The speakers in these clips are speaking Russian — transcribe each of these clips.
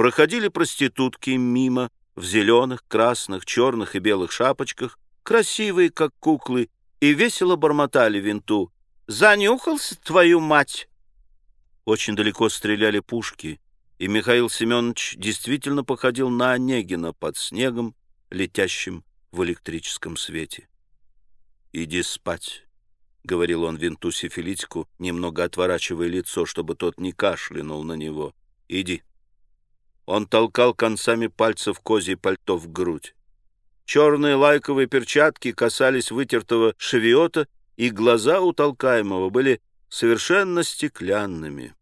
проходили проститутки мимо в зеленых, красных, черных и белых шапочках, красивые, как куклы, и весело бормотали винту. «Занюхался, твою мать!» Очень далеко стреляли пушки, и Михаил Семенович действительно походил на Онегина под снегом, летящим в электрическом свете. «Иди спать», — говорил он винту сифилитику, немного отворачивая лицо, чтобы тот не кашлянул на него. «Иди». Он толкал концами пальцев козье пальто в грудь. Черные лайковые перчатки касались вытертого шевиота, и глаза у толкаемого были совершенно стеклянными.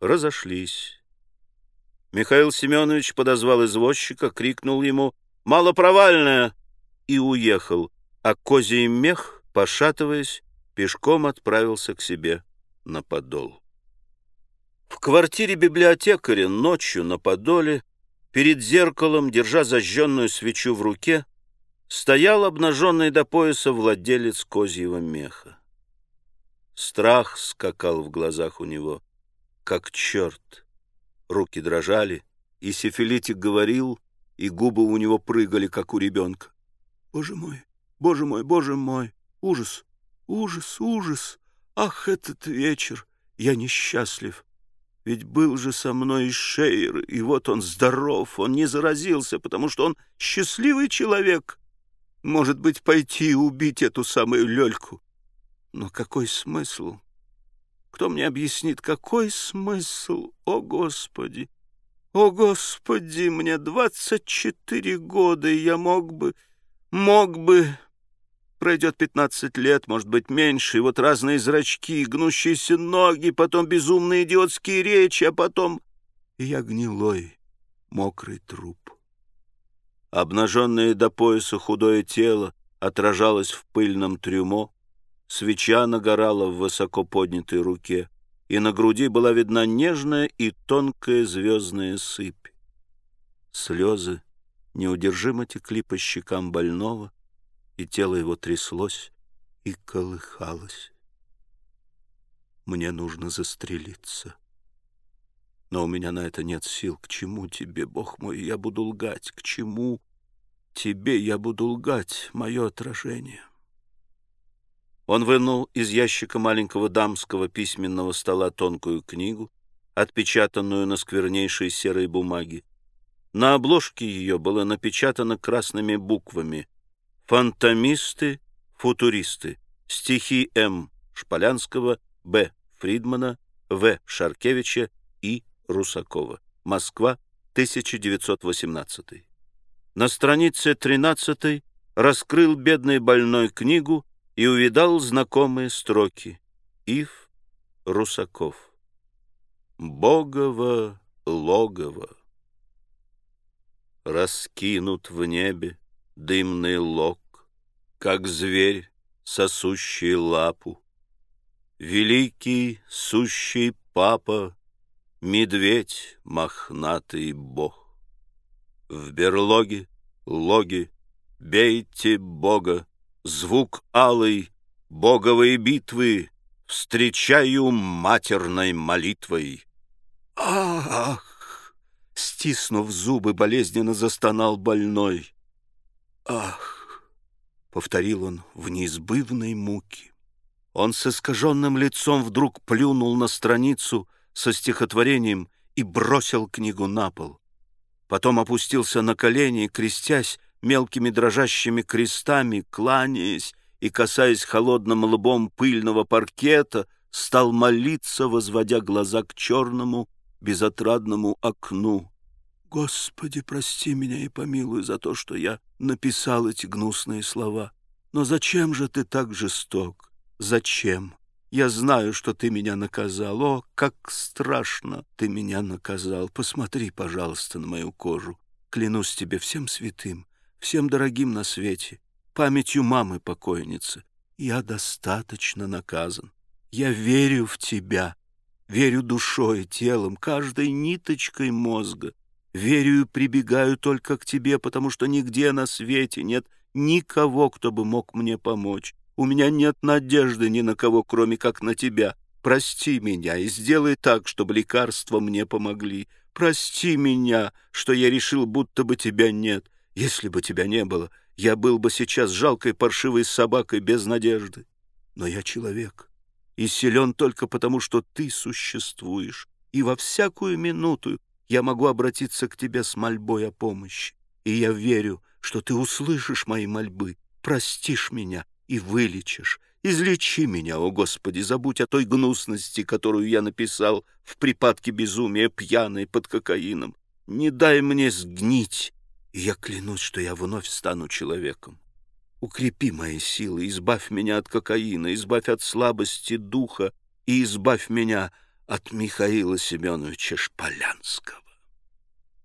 Разошлись. Михаил Семенович подозвал извозчика, крикнул ему «Малопровальная!» и уехал, а козий мех, пошатываясь, пешком отправился к себе на подол. В квартире библиотекаря ночью на подоле Перед зеркалом, держа зажженную свечу в руке, стоял обнаженный до пояса владелец козьего меха. Страх скакал в глазах у него, как черт. Руки дрожали, и сифилитик говорил, и губы у него прыгали, как у ребенка. «Боже мой, боже мой, боже мой! Ужас, ужас, ужас! Ах, этот вечер! Я несчастлив! Ведь был же со мной Шейр, и вот он здоров, он не заразился, потому что он счастливый человек. Может быть, пойти и убить эту самую Лёльку. Но какой смысл? Кто мне объяснит, какой смысл? О, Господи! О, Господи, мне двадцать четыре года, и я мог бы, мог бы... Пройдет пятнадцать лет, может быть, меньше, и вот разные зрачки, гнущиеся ноги, потом безумные идиотские речи, а потом... Я гнилой, мокрый труп. Обнаженное до пояса худое тело отражалось в пыльном трюмо, свеча нагорала в высоко поднятой руке, и на груди была видна нежная и тонкая звездная сыпь. Слезы неудержимо текли по щекам больного, и тело его тряслось и колыхалось. Мне нужно застрелиться. Но у меня на это нет сил. К чему тебе, Бог мой, я буду лгать? К чему тебе я буду лгать, мое отражение? Он вынул из ящика маленького дамского письменного стола тонкую книгу, отпечатанную на сквернейшей серой бумаге. На обложке ее было напечатано красными буквами Фантомисты, футуристы. Стихи М. Шполянского, Б. Фридмана, В. Шаркевича и Русакова. Москва, 1918. На странице 13 раскрыл бедный больной книгу и увидал знакомые строки. Ив Русаков. Богово логово. Раскинут в небе дымный лог, как зверь, сосущий лапу. Великий, сущий папа, медведь, мохнатый бог. В берлоге, логи, бейте бога, звук алый, боговой битвы, встречаю матерной молитвой. Ах! Стиснув зубы, болезненно застонал больной. «Ах!» — повторил он в неизбывной муке. Он с искаженным лицом вдруг плюнул на страницу со стихотворением и бросил книгу на пол. Потом опустился на колени, крестясь мелкими дрожащими крестами, кланяясь и, касаясь холодным лбом пыльного паркета, стал молиться, возводя глаза к черному безотрадному окну. Господи, прости меня и помилуй за то, что я написал эти гнусные слова. Но зачем же ты так жесток? Зачем? Я знаю, что ты меня наказал. О, как страшно ты меня наказал. Посмотри, пожалуйста, на мою кожу. Клянусь тебе всем святым, всем дорогим на свете, памятью мамы покойницы. Я достаточно наказан. Я верю в тебя, верю душой и телом, каждой ниточкой мозга. Верю прибегаю только к тебе, потому что нигде на свете нет никого, кто бы мог мне помочь. У меня нет надежды ни на кого, кроме как на тебя. Прости меня и сделай так, чтобы лекарства мне помогли. Прости меня, что я решил, будто бы тебя нет. Если бы тебя не было, я был бы сейчас жалкой паршивой собакой без надежды. Но я человек и силен только потому, что ты существуешь, и во всякую минуту я могу обратиться к тебе с мольбой о помощи. И я верю, что ты услышишь мои мольбы, простишь меня и вылечишь. Излечи меня, о Господи, забудь о той гнусности, которую я написал в припадке безумия, пьяной под кокаином. Не дай мне сгнить, и я клянусь, что я вновь стану человеком. Укрепи мои силы, избавь меня от кокаина, избавь от слабости духа и избавь меня от Михаила Семеновича Шполянского.